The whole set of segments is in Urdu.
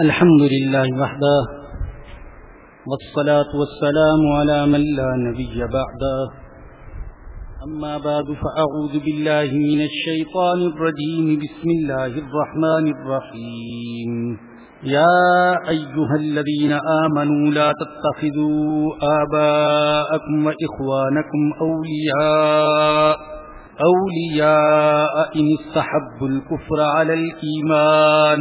الحمد لله وحده، والصلاة والسلام على من لا نبي بعده. أما بعد، فأعوذ بالله من الشيطان الرجيم. بسم الله الرحمن الرحيم. يا أيها الذين آمنوا، لا تتخذوا آباءكم وإخوانكم أولياء أولياء إن استحبوا الكفر على الإيمان.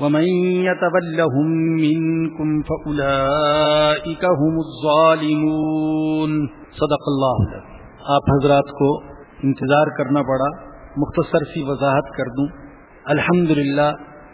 ومن يتبلهم منكم فأولئك هم الظالمون. صدق اللہ. آپ حضرات کو انتظار کرنا پڑا. مختصر سی وضاحت کر دوں. الحمد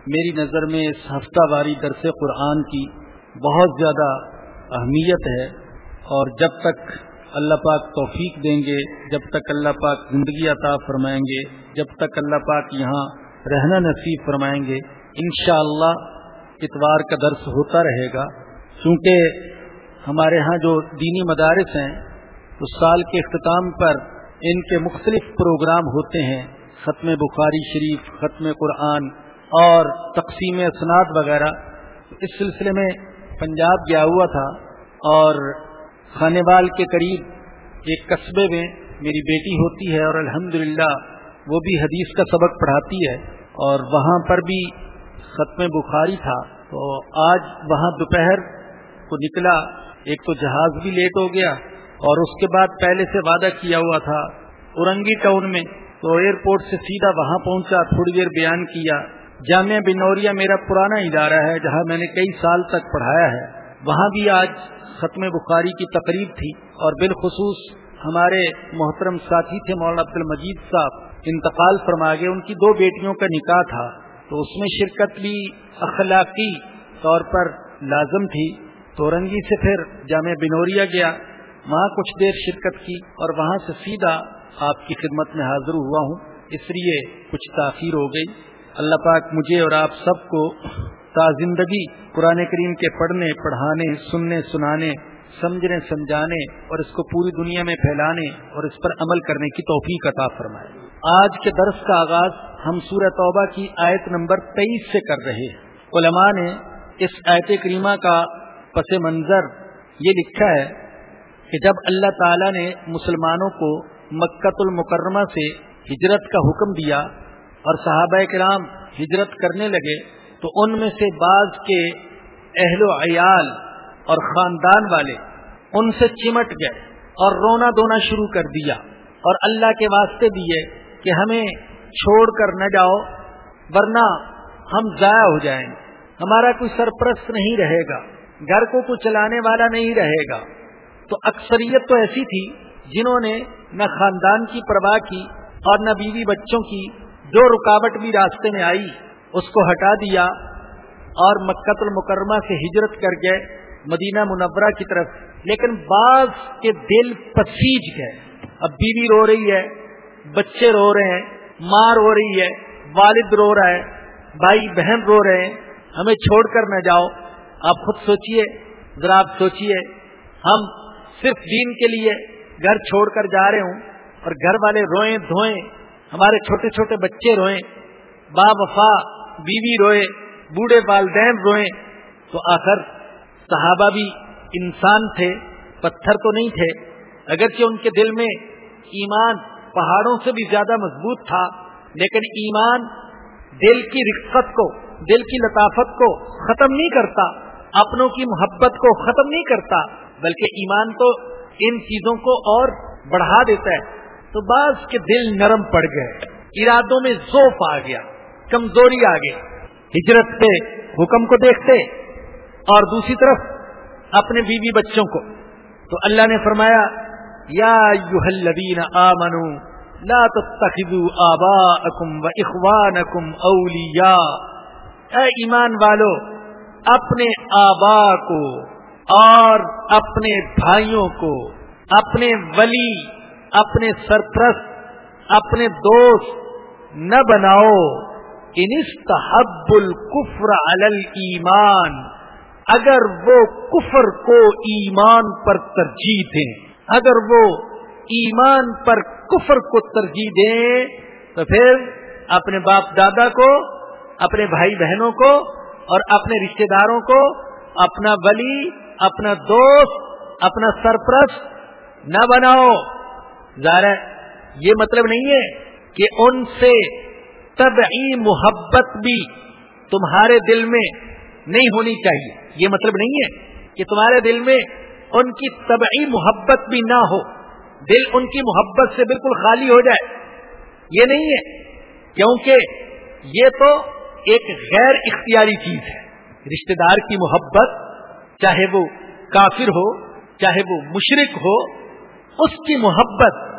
میری نظر میں اس ہفتہ واری درس قرآن کی بہت زیادہ اہمیت ہے اور جب تک اللہ پاک توفیق دیں گے، جب تک اللہ پاک زندگی عطا فرمائیں گے، جب تک اللہ پاک یہاں رہنا نصیب فرمائیں گے انشاءاللہ اللہ اتوار کا درس ہوتا رہے گا۔ چونکہ ہمارے ہاں جو دینی مدارس ہیں تو سال کے اختتام پر ان کے مختلف پروگرام ہوتے ہیں۔ ختم بخاری شریف، ختم قرآن اور تقسیم اسناد وغیرہ۔ اس سلسلے میں پنجاب گیا ہوا تھا اور خانے وال کے قریب ایک قصبے میں میری بیٹی ہوتی ہے اور الحمدللہ وہ بھی حدیث کا سبق پڑھاتی ہے اور وہاں پر بھی ختم بخاری تھا، تو آج وہاں دوپہر کو نکلا، ایک تو جہاز بھی لیٹ ہو گیا اور اس کے بعد پہلے سے وعدہ کیا ہوا تھا اورنگی ٹاؤن میں، تو ایئرپورٹ سے سیدھا وہاں پہنچا، تھوڑی دیر بیان کیا، جامعہ بنوریا میرا پرانا ادارہ ہے جہاں میں نے کئی سال تک پڑھایا ہے۔ وہاں بھی آج ختم بخاری کی تقریب تھی اور بالخصوص ہمارے محترم ساتھی تھے مولانا عبد المجید صاحب، انتقال فرما گئے، ان کی دو بیٹیوں کا نکاح تھا۔ تو اس میں شرکت بھی اخلاقی طور پر لازم تھی۔ تو رنگی سے پھر جامع بنوریا گیا۔ وہاں کچھ دیر شرکت کی اور وہاں سے سیدھا آپ کی خدمت میں حاضر ہوا ہوں۔ اس لیے کچھ تاخیر ہو گئی۔ اللہ پاک مجھے اور آپ سب کو تا زندگی قرآن کریم کے پڑھنے، پڑھانے، سننے، سنانے، سمجھنے، سمجھانے اور اس کو پوری دنیا میں پھیلانے اور اس پر عمل کرنے کی توفیق عطا فرمائے۔ آج کے درس کا آغاز ہم سورہ توبہ کی آیت نمبر تیئیس سے کر رہے ہیں۔ علماء نے اس آیت کریمہ کا پس منظر یہ لکھا ہے کہ جب اللہ تعالی نے مسلمانوں کو مکت المکرمہ سے ہجرت کا حکم دیا اور صحابہ کرام ہجرت کرنے لگے، تو ان میں سے بعض کے اہل و عیال اور خاندان والے ان سے چمٹ گئے اور رونا دھونا شروع کر دیا اور اللہ کے واسطے دیے کہ ہمیں چھوڑ کر نہ جاؤ، ورنہ ہم ضائع ہو جائیں۔ ہمارا کوئی سرپرست نہیں رہے گا، گھر کو کوئی چلانے والا نہیں رہے گا۔ تو اکثریت تو ایسی تھی جنہوں نے نہ خاندان کی پرواہ کی اور نہ بیوی بچوں کی، جو رکاوٹ بھی راستے میں آئی، اس کو ہٹا دیا اور مکت المکرمہ سے ہجرت کر گئے مدینہ منورہ کی طرف۔ لیکن بعض کے دل پسیج گئے۔ اب بیوی رو رہی ہے، بچے رو رہے ہیں۔ ماں رو رہی ہے، والد رو رہا ہے، بھائی، بہن رو رہے ہیں، ہمیں چھوڑ کر نہ جاؤ۔ آپ خود سوچئے، ذرا آپ سوچئے۔ ہم صرف دین کے لیے گھر چھوڑ کر جا رہے ہوں اور گھر والے روئیں، دھوئیں۔ ہمارے چھوٹے چھوٹے بچے روئیں۔ با وفا، بیوی روئے، بوڑھے والدین روئیں۔ تو آخر صحابہ بھی انسان تھے، پتھر تو نہیں تھے۔ اگرچہ ان کے دل میں ایمان پہاڑوں سے بھی زیادہ مضبوط تھا، لیکن ایمان دل کی رقت کو، دل کی لطافت کو ختم نہیں کرتا، اپنوں کی محبت کو ختم نہیں کرتا، بلکہ ایمان تو ان چیزوں کو اور بڑھا دیتا ہے۔ تو بعض کے دل نرم پڑ گئے، ارادوں میں زوف آ گیا، کمزوری آ گئی۔ ہجرت سے حکم کو دیکھتے اور دوسری طرف اپنے بیوی بچوں کو۔ تو اللہ نے فرمایا یا الذین آمنو، لا تتخذوا آباءکم و اخوانکم اولیاء۔ اے ایمان والو، اپنے آبا کو اور اپنے بھائیوں کو، اپنے ولی، اپنے سرپرست، اپنے دوست نہ بناؤ۔ انستحب الکفر علی الایمان، اگر وہ کفر کو ایمان پر ترجیح دیں۔ اگر وہ ایمان پر کفر کو ترجیح دیں تو پھر اپنے باپ دادا کو، اپنے بھائی بہنوں کو اور اپنے رشتہ داروں کو، اپنا ولی، اپنا دوست، اپنا سرپرست نہ بناؤ۔ ظاہر یہ مطلب نہیں ہے کہ ان سے طبعی محبت بھی تمہارے دل میں نہیں ہونی چاہیے۔ یہ مطلب نہیں ہے کہ تمہارے دل میں ان کی طبعی محبت بھی نہ ہو، دل ان کی محبت سے بالکل خالی ہو جائے۔ یہ نہیں ہے، کیونکہ یہ تو ایک غیر اختیاری چیز ہے۔ رشتہ دار کی محبت، چاہے وہ کافر ہو، چاہے وہ مشرق ہو، اس کی محبت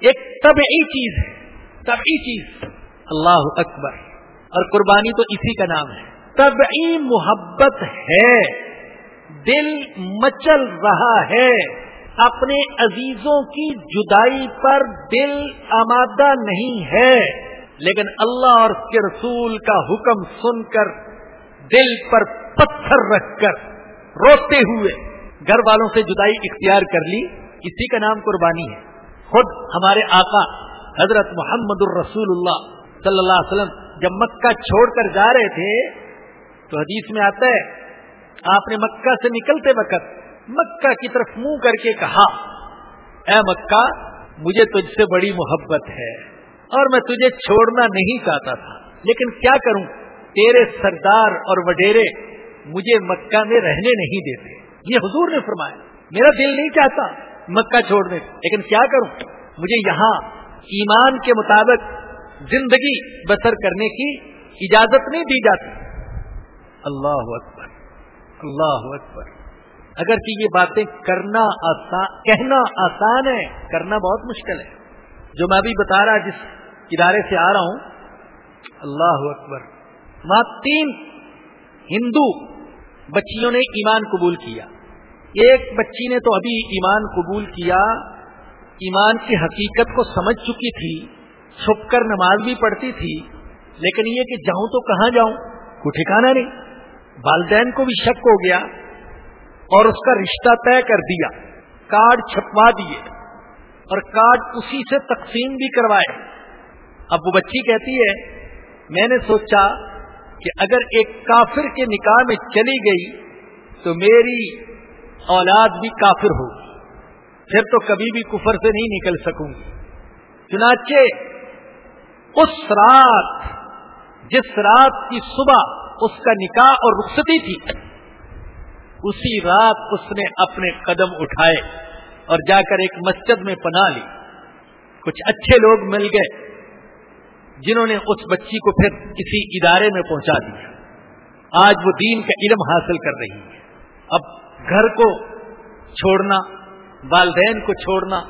ایک طبعی چیز ہے۔ طبعی چیز۔ اللہ اکبر۔ اور قربانی تو اسی کا نام ہے۔ طبعی محبت ہے۔ دل مچل رہا ہے۔ اپنے عزیزوں کی جدائی پر دل آمادہ نہیں ہے۔ لیکن اللہ اور اس کے رسول کا حکم سن کر دل پر پتھر رکھ کر روتے ہوئے گھر والوں سے جدائی اختیار کر لی۔ اسی کا نام قربانی ہے۔ خود ہمارے آقا حضرت محمد الرسول اللہ صلی اللہ علیہ وسلم جب مکہ چھوڑ کر جا رہے تھے تو حدیث میں آتا ہے آپ نے مکہ سے نکلتے وقت مکہ کی طرف منہ کر کے کہا، اے مکہ، مجھے تجھ سے بڑی محبت ہے اور میں تجھے چھوڑنا نہیں چاہتا تھا. لیکن کیا کروں؟ تیرے سردار اور وڈیرے مجھے مکہ میں رہنے نہیں دیتے. یہ حضور نے فرمایا، میرا دل نہیں چاہتا مکہ چھوڑنے. لیکن کیا کروں؟ مجھے یہاں ایمان کے مطابق زندگی بسر کرنے کی اجازت نہیں دی جاتی. اللہ اللہ اکبر اگر کہ یہ باتیں کرنا آسان کہنا آسان ہے، کرنا بہت مشکل ہے۔ جو میں ابھی بتا رہا جس ادارے سے آ رہا ہوں اللہ اکبر وہاں تین ہندو بچیوں نے ایمان قبول کیا۔ ایک بچی نے تو ابھی ایمان قبول کیا، ایمان کی حقیقت کو سمجھ چکی تھی، چھپ کر نماز بھی پڑھتی تھی، لیکن یہ کہ جاؤں تو کہاں جاؤں؟ کو ٹھکانا نہیں۔ والدین کو بھی شک ہو گیا اور اس کا رشتہ طے کر دیا، کارڈ چھپوا دیے اور کارڈ اسی سے تقسیم بھی کروائے۔ اب وہ بچی کہتی ہے، میں نے سوچا کہ اگر ایک کافر کے نکاح میں چلی گئی تو میری اولاد بھی کافر ہو پھر تو کبھی بھی کفر سے نہیں نکل سکوں گی۔ چنانچہ، اس رات، جس رات کی صبح اس کا نکاح اور رخصتی تھی۔ اسی رات اس نے اپنے قدم اٹھائے اور جا کر ایک مسجد میں پناہ لی۔ کچھ اچھے لوگ مل گئے جنہوں نے اس بچی کو پھر کسی ادارے میں پہنچا دیا۔ آج وہ دین کا علم حاصل کر رہی ہے۔ اب گھر کو چھوڑنا، والدین کو چھوڑنا،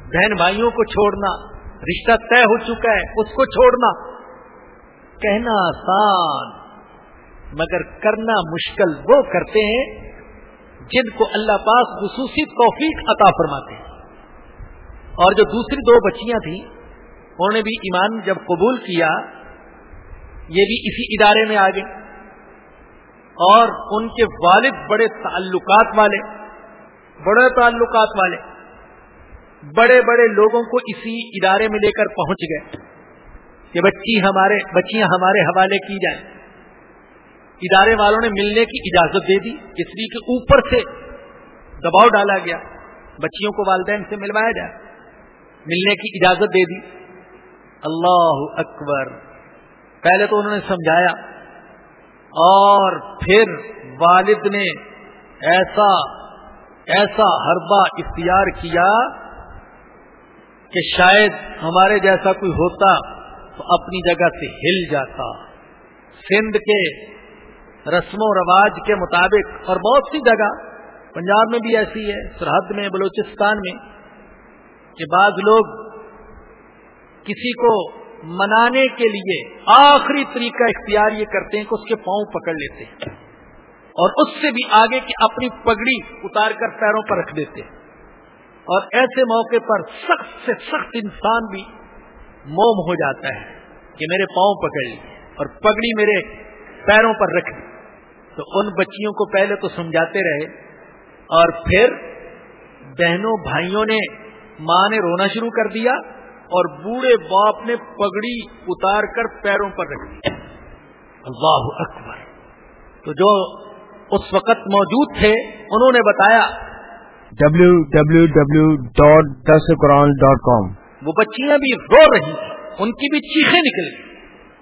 بہن بھائیوں کو چھوڑنا، رشتہ طے ہو چکا ہے، اس کو چھوڑنا۔ کہنا آسان۔ مگر کرنا مشکل وہ کرتے ہیں جن کو اللہ پاک خصوصی توفیق عطا فرماتے ہیں۔ اور جو دوسری دو بچیاں تھیں، انہوں نے بھی ایمان جب قبول کیا، یہ بھی اسی ادارے میں آ گئے اور ان کے والد بڑے تعلقات والے، بڑے تعلقات والے، بڑے بڑے لوگوں کو اسی ادارے میں لے کر پہنچ گئے کہ بچی ہمارے، بچیاں ہمارے حوالے کی جائیں۔ ادارے والوں نے ملنے کی اجازت دے دی، اس لیے کہ اوپر سے دباؤ ڈالا گیا، بچیوں کو والدین سے ملوایا جائے۔ ملنے کی اجازت دے دی۔ اللہ اکبر۔ پہلے تو انہوں نے سمجھایا، اور پھر والد نے ایسا ایسا حربہ اختیار کیا کہ شاید ہمارے جیسا کوئی ہوتا تو اپنی جگہ سے ہل جاتا۔ سندھ کے رسم و رواج کے مطابق اور بہت سی جگہ پنجاب میں بھی ایسی ہے، سرحد میں، بلوچستان میں، کہ بعض لوگ کسی کو منانے کے لیے آخری طریقہ اختیار یہ کرتے ہیں کہ اس کے پاؤں پکڑ لیتے ہیں اور اس سے بھی آگے کی اپنی پگڑی اتار کر پیروں پر رکھ دیتے ہیں۔ اور ایسے موقع پر سخت سے سخت انسان بھی موم ہو جاتا ہے کہ میرے پاؤں پکڑ لیے اور پگڑی میرے پیروں پر رکھ دی۔ تو ان بچیوں کو پہلے تو سمجھاتے رہے اور پھر بہنوں بھائیوں نے ماں نے رونا شروع کر دیا اور بوڑھے باپ نے پگڑی اتار کر پیروں پر رکھ دی۔ اللہ اکبر۔ تو جو اس وقت موجود تھے انہوں نے بتایا ڈبلو ڈبلو ڈبلو ڈاٹ دس قرآن ڈاٹ کام وہ بچیاں بھی رو رہی ان کی بھی چیخیں نکل گئی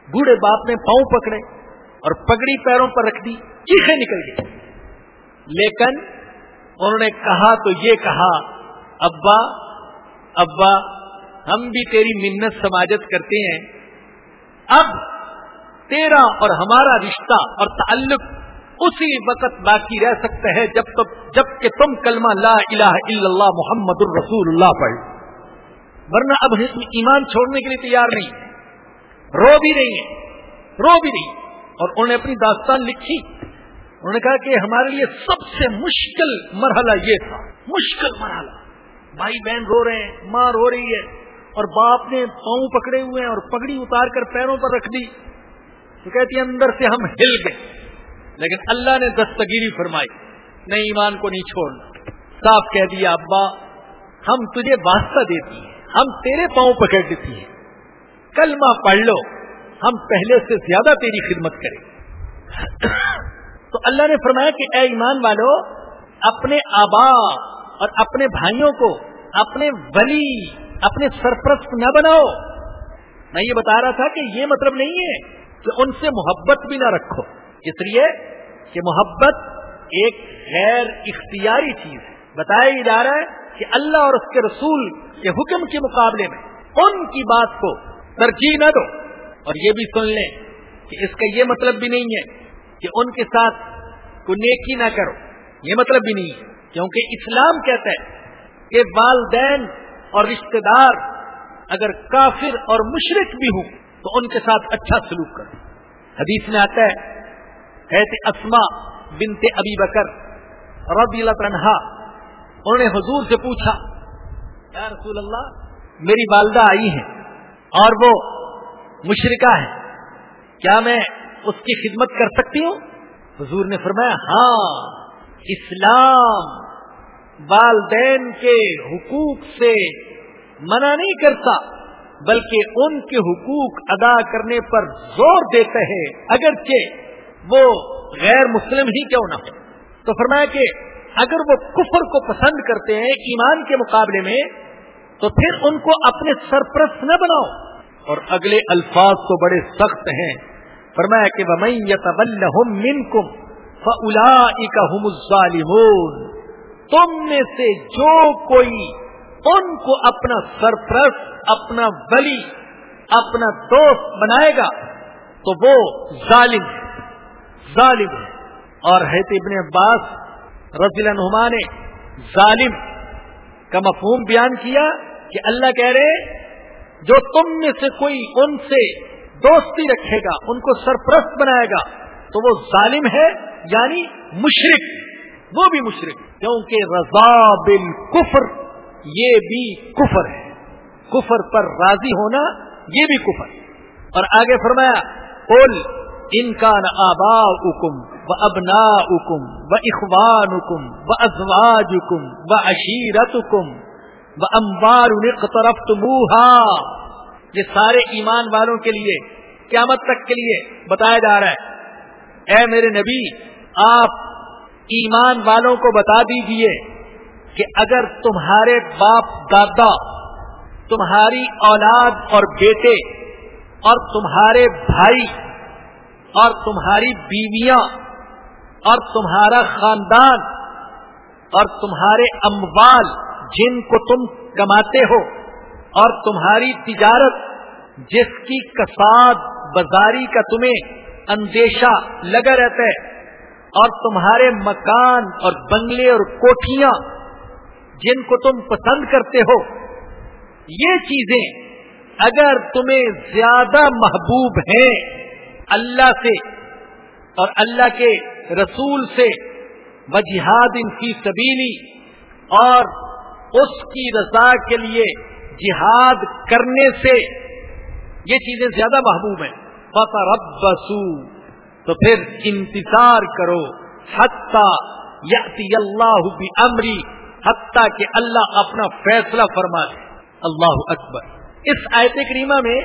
بوڑھے باپ نے پاؤں پکڑے۔ اور پگڑی پیروں پر رکھ دی، چیخیں نکل گئی۔ لیکن انہوں نے کہا تو یہ کہا، ابا ابا، ہم بھی تیری منت سماجت کرتے ہیں۔ اب تیرا اور ہمارا رشتہ اور تعلق اسی وقت باقی رہ سکتا ہے جب تک جبکہ تم کلمہ لا الہ الا اللہ محمد الرسول اللہ پڑھ ورنہ اب ایمان چھوڑنے کے لیے تیار نہیں۔ رو بھی نہیں ہے رو بھی نہیں اور انہوں نے اپنی داستان لکھی۔ انہوں نے کہا کہ ہمارے لیے سب سے مشکل مرحلہ یہ تھا۔ مشکل مرحلہ۔ بھائی بہن رو رہے ہیں، ماں رو رہی ہے۔ اور باپ نے پاؤں پکڑے ہوئے ہیں اور پگڑی اتار کر پیروں پر رکھ دی۔ تو کہتی اندر سے ہم ہل گئے۔ لیکن اللہ نے دستگیری فرمائی، نہیں ایمان کو نہیں چھوڑنا۔ صاف کہہ دیا، ابا، ہم تجھے واسطہ دیتی ہیں، ہم تیرے پاؤں پکڑ دیتی ہیں۔ کلمہ پڑھ لو۔ ہم پہلے سے زیادہ تیری خدمت کریں۔ تو اللہ نے فرمایا کہ اے ایمان والو، اپنے آبا اور اپنے بھائیوں کو، اپنے ولی، اپنے سرپرست نہ بناؤ۔ میں یہ بتا رہا تھا کہ یہ مطلب نہیں ہے کہ ان سے محبت بھی نہ رکھو۔ اس لیے کہ محبت ایک غیر اختیاری چیز ہے۔ بتایا جا رہا ہے کہ اللہ اور اس کے رسول کے حکم کے مقابلے میں ان کی بات کو ترجیح نہ دو۔ اور یہ بھی سن لیں کہ اس کا یہ مطلب بھی نہیں ہے کہ ان کے ساتھ کو نیکی نہ کرو۔ یہ مطلب بھی نہیں ہے۔ کیونکہ اسلام کہتا ہے کہ والدین اور رشتے دار اگر کافر اور مشرق بھی ہوں تو ان کے ساتھ اچھا سلوک کرو۔ حدیث میں آتا ہے اسما بنتے ابی بکر رضی اللہ تنہا انہوں نے حضور سے پوچھا، یا رسول اللہ، میری والدہ آئی ہیں اور وہ مشرقہ ہے۔ کیا میں اس کی خدمت کر سکتی ہوں؟ حضور نے فرمایا ہاں اسلام والدین کے حقوق سے منع نہیں کرتا، بلکہ ان کے حقوق ادا کرنے پر زور دیتے ہیں اگرچہ وہ غیر مسلم ہی کیوں نہ ہو۔ تو فرمایا کہ اگر وہ کفر کو پسند کرتے ہیں ایمان کے مقابلے میں، تو پھر ان کو اپنے سرپرست نہ بناؤ۔ اور اگلے الفاظ تو بڑے سخت ہیں۔ فرمایا کہ وہ من کم فلا تم میں سے جو کوئی ان کو اپنا سرپرست، اپنا ولی، اپنا دوست بنائے گا، تو وہ ظالم ہے۔ ظالم ہے۔ اور حیت ابن عباس رضی اللہ نے ظالم کا مفہوم بیان کیا کہ اللہ کہہ رہے جو تم میں سے کوئی ان سے دوستی رکھے گا، ان کو سرپرست بنائے گا، تو وہ ظالم ہے یعنی مشرق وہ بھی مشرق کیونکہ رضا بل کفر یہ بھی کفر ہے۔ کفر پر راضی ہونا، یہ بھی کفر۔ اور آگے فرمایا، قل ان کا نہ آبا حکم و ابنا حکم و اخوان حکم و ازواج حکم و عشیرت حکم امبار طرف یہ سارے ایمان والوں کے لیے، قیامت تک کے لیے بتایا جا رہا ہے۔ اے میرے نبی، آپ ایمان والوں کو بتا دیجیے کہ اگر تمہارے باپ دادا، تمہاری اولاد اور بیٹے اور تمہارے بھائی اور تمہاری بیویاں اور تمہارا خاندان اور تمہارے اموال جن کو تم کماتے ہو اور تمہاری تجارت جس کی کساد بازاری کا تمہیں اندیشہ لگا رہتا ہے اور تمہارے مکان اور بنگلے اور کوٹیاں جن کو تم پسند کرتے ہو، یہ چیزیں اگر تمہیں زیادہ محبوب ہیں اللہ سے اور اللہ کے رسول سے، وجہاد ان کی سبیلی اور اس کی رضا کے لیے جہاد کرنے سے یہ چیزیں زیادہ محبوب ہیں۔ فتح رب تو پھر انتظار کرو۔ حتیٰ یاتی اللہ بھی امری حتیٰ کہ اللہ اپنا فیصلہ فرما دے۔ اللہ اکبر۔ اس آیت کریمہ میں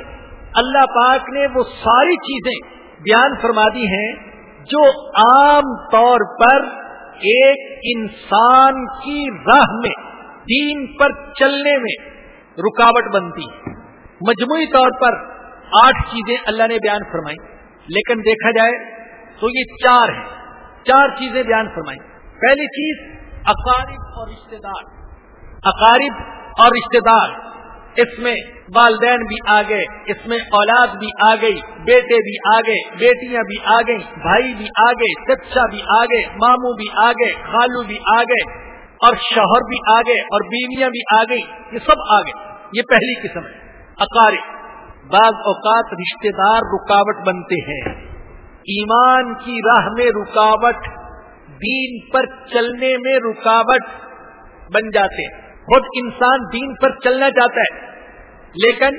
اللہ پاک نے وہ ساری چیزیں بیان فرما دی ہیں جو عام طور پر ایک انسان کی راہ میں دین پر چلنے میں رکاوٹ بنتی۔ ہے مجموعی طور پر آٹھ چیزیں اللہ نے بیان فرمائی لیکن دیکھا جائے تو یہ چار ہیں۔ چار چیزیں بیان فرمائی پہلی چیز، اقارب اور رشتے دار۔ اقارب اور رشتے دار۔ اس میں والدین بھی آ گئے، اس میں اولاد بھی آ گئی، بیٹے بھی آ گئے، بیٹیاں بھی آ گئی بھائی بھی آ گئے، چچا بھی آ گئے، ماموں بھی آ گئے، خالو بھی آ گئے۔ اور شوہر بھی آ گئے اور بیویاں بھی آ گئی یہ سب آ گئے یہ پہلی قسم ہے۔ اکارے بعض اوقات رشتے دار رکاوٹ بنتے ہیں۔ ایمان کی راہ میں رکاوٹ، دین پر چلنے میں رکاوٹ بن جاتے ہیں۔ خود انسان دین پر چلنا چاہتا ہے، لیکن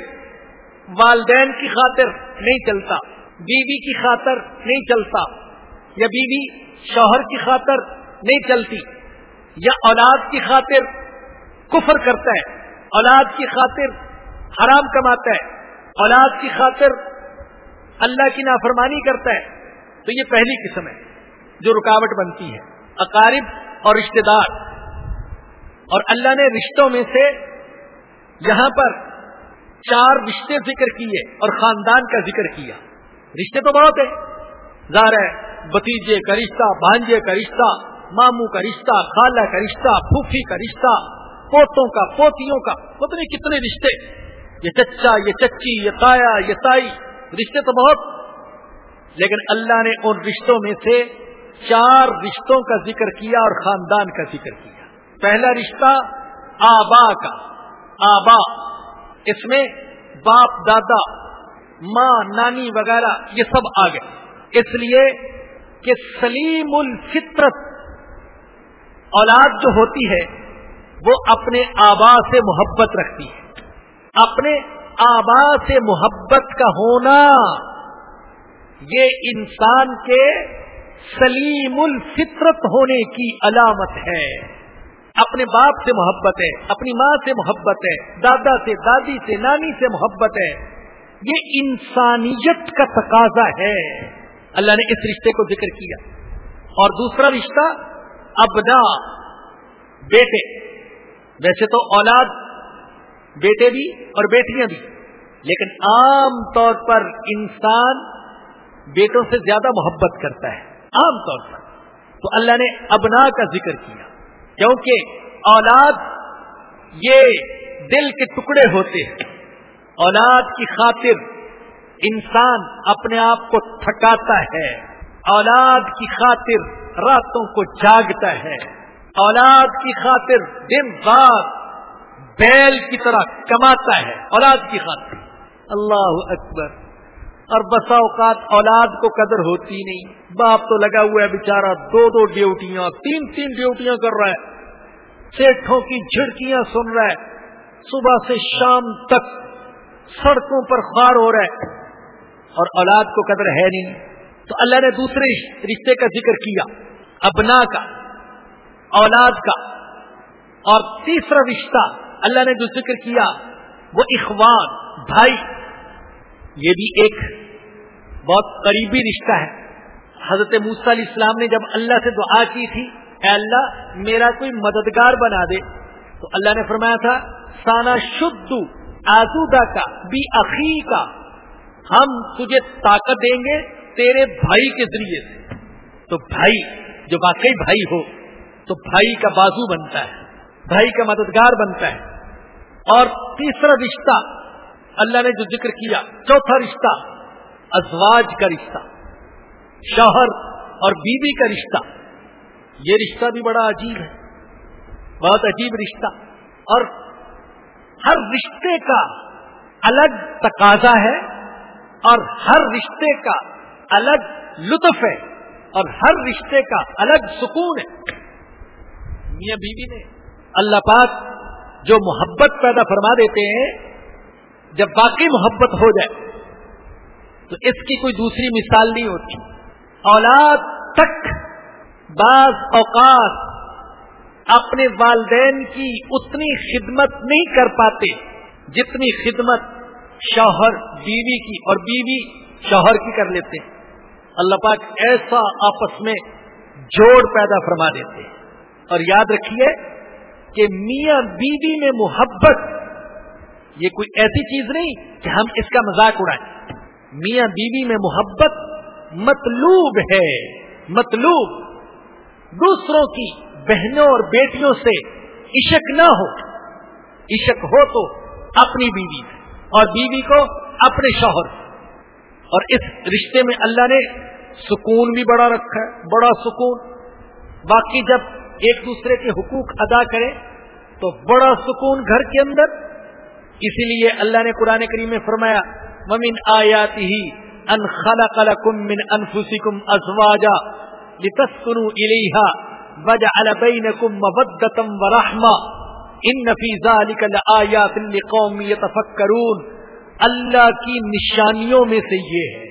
والدین کی خاطر نہیں چلتا، بیوی کی خاطر نہیں چلتا یا بیوی شوہر کی خاطر نہیں چلتی۔ یا اولاد کی خاطر کفر کرتا ہے، اولاد کی خاطر حرام کماتا ہے، اولاد کی خاطر اللہ کی نافرمانی کرتا ہے، تو یہ پہلی قسم ہے جو رکاوٹ بنتی ہے۔ اقارب اور رشتے دار۔ اور اللہ نے رشتوں میں سے یہاں پر چار رشتے ذکر کیے اور خاندان کا ذکر کیا۔ رشتے تو بہت ہے ظاہر ہے بتیجے کا رشتہ، بھانجے کا رشتہ ماموں کا رشتہ، خالہ کا رشتہ، پھوپھی کا رشتہ، پوتوں کا، پوتیوں کا پتہ نہیں کتنے رشتے۔ یہ چچا، یہ چچی، یہ تایا، یہ تائی، رشتے تو بہت۔ لیکن اللہ نے ان رشتوں میں سے چار رشتوں کا ذکر کیا اور خاندان کا ذکر کیا۔ پہلا رشتہ آبا کا۔ آبا، اس میں باپ، دادا، ماں، نانی وغیرہ، یہ سب آ گئے۔ اس لیے کہ سلیم الفطرت اولاد جو ہوتی ہے، وہ اپنے آبا سے محبت رکھتی ہے۔ اپنے آبا سے محبت کا ہونا، یہ انسان کے سلیم الفطرت ہونے کی علامت ہے۔ اپنے باپ سے محبت ہے، اپنی ماں سے محبت ہے، دادا سے، دادی سے، نانی سے محبت ہے۔ یہ انسانیت کا تقاضا ہے۔ اللہ نے اس رشتے کو ذکر کیا۔ اور دوسرا رشتہ ابنا بیٹے۔ ویسے تو اولاد بیٹے بھی اور بیٹیاں بھی۔ لیکن عام طور پر انسان بیٹوں سے زیادہ محبت کرتا ہے۔ عام طور پر۔ تو اللہ نے ابنا کا ذکر کیا۔ کیونکہ اولاد یہ دل کے ٹکڑے ہوتے ہیں۔ اولاد کی خاطر انسان اپنے آپ کو تھکاتا ہے۔ اولاد کی خاطر راتوں کو جاگتا ہے۔ اولاد کی خاطر دن رات بیل کی طرح کماتا ہے۔ اولاد کی خاطر۔ اللہ اکبر۔ اور بسا اوقات اولاد کو قدر ہوتی نہیں۔ باپ تو لگا ہوا ہے بےچارا دو دو ڈیوٹیاں، تین تین ڈیوٹیاں کر رہا ہے۔ سیٹھوں کی جھڑکیاں سن رہا ہے۔ صبح سے شام تک سڑکوں پر خوار ہو رہا ہے۔ اور اولاد کو قدر ہے نہیں۔ تو اللہ نے دوسرے رشتے کا ذکر کیا، ابنا کا، اولاد کا۔ اور تیسرا رشتہ اللہ نے جو ذکر کیا، وہ اخوان، بھائی۔ یہ بھی ایک بہت قریبی رشتہ ہے۔ حضرت موسیٰ علیہ السلام نے جب اللہ سے دعا کی تھی، اے اللہ، میرا کوئی مددگار بنا دے۔ تو اللہ نے فرمایا تھا، سانا شدو آزودہ کا بھی عقی کا۔ ہم تجھے طاقت دیں گے تیرے بھائی کے ذریعے سے۔ تو بھائی، جو واقعی بھائی ہو، تو بھائی کا بازو بنتا ہے، بھائی کا مددگار بنتا ہے۔ اور تیسرا رشتہ، اللہ نے جو ذکر کیا، چوتھا رشتہ، ازواج کا رشتہ۔ شوہر اور بیوی کا رشتہ۔ یہ رشتہ بھی بڑا عجیب ہے، بہت عجیب رشتہ۔ اور ہر رشتے کا الگ تقاضا ہے، اور ہر رشتے کا الگ لطف ہے اور ہر رشتے کا الگ سکون ہے۔ میاں بیوی نے اللہ پاک جو محبت پیدا فرما دیتے ہیں، جب باقی محبت ہو جائے، تو اس کی کوئی دوسری مثال نہیں ہوتی۔ اولاد تک بعض اوقات اپنے والدین کی اتنی خدمت نہیں کر پاتے جتنی خدمت شوہر بیوی کی اور بیوی شوہر کی کر لیتے۔ ہیں اللہ پاک ایسا آپس میں جوڑ پیدا فرما دیتے اور یاد رکھیے کہ میاں بیوی میں محبت، یہ کوئی ایسی چیز نہیں کہ ہم اس کا مذاق اڑائیں۔ میاں بیوی میں محبت مطلوب ہے، مطلوب۔ دوسروں کی بہنوں اور بیٹیوں سے عشق نہ ہو، عشق ہو تو اپنی بیوی اور بیوی کو اپنے شوہر اور اس رشتے میں اللہ نے سکون بھی بڑا رکھا ہے، بڑا سکون۔ باقی جب ایک دوسرے کے حقوق ادا کرے، تو بڑا سکون گھر کے اندر۔ اسی لیے اللہ نے قرآن کریم میں فرمایا ممن ومن آياته أن خلق لكم من أنفسكم أزواجا لتسكنوا إليها وجعل بينكم مودة ورحمة إن في ذلك لآيات لقوم يتفكرون۔ اللہ کی نشانیوں میں سے یہ ہے۔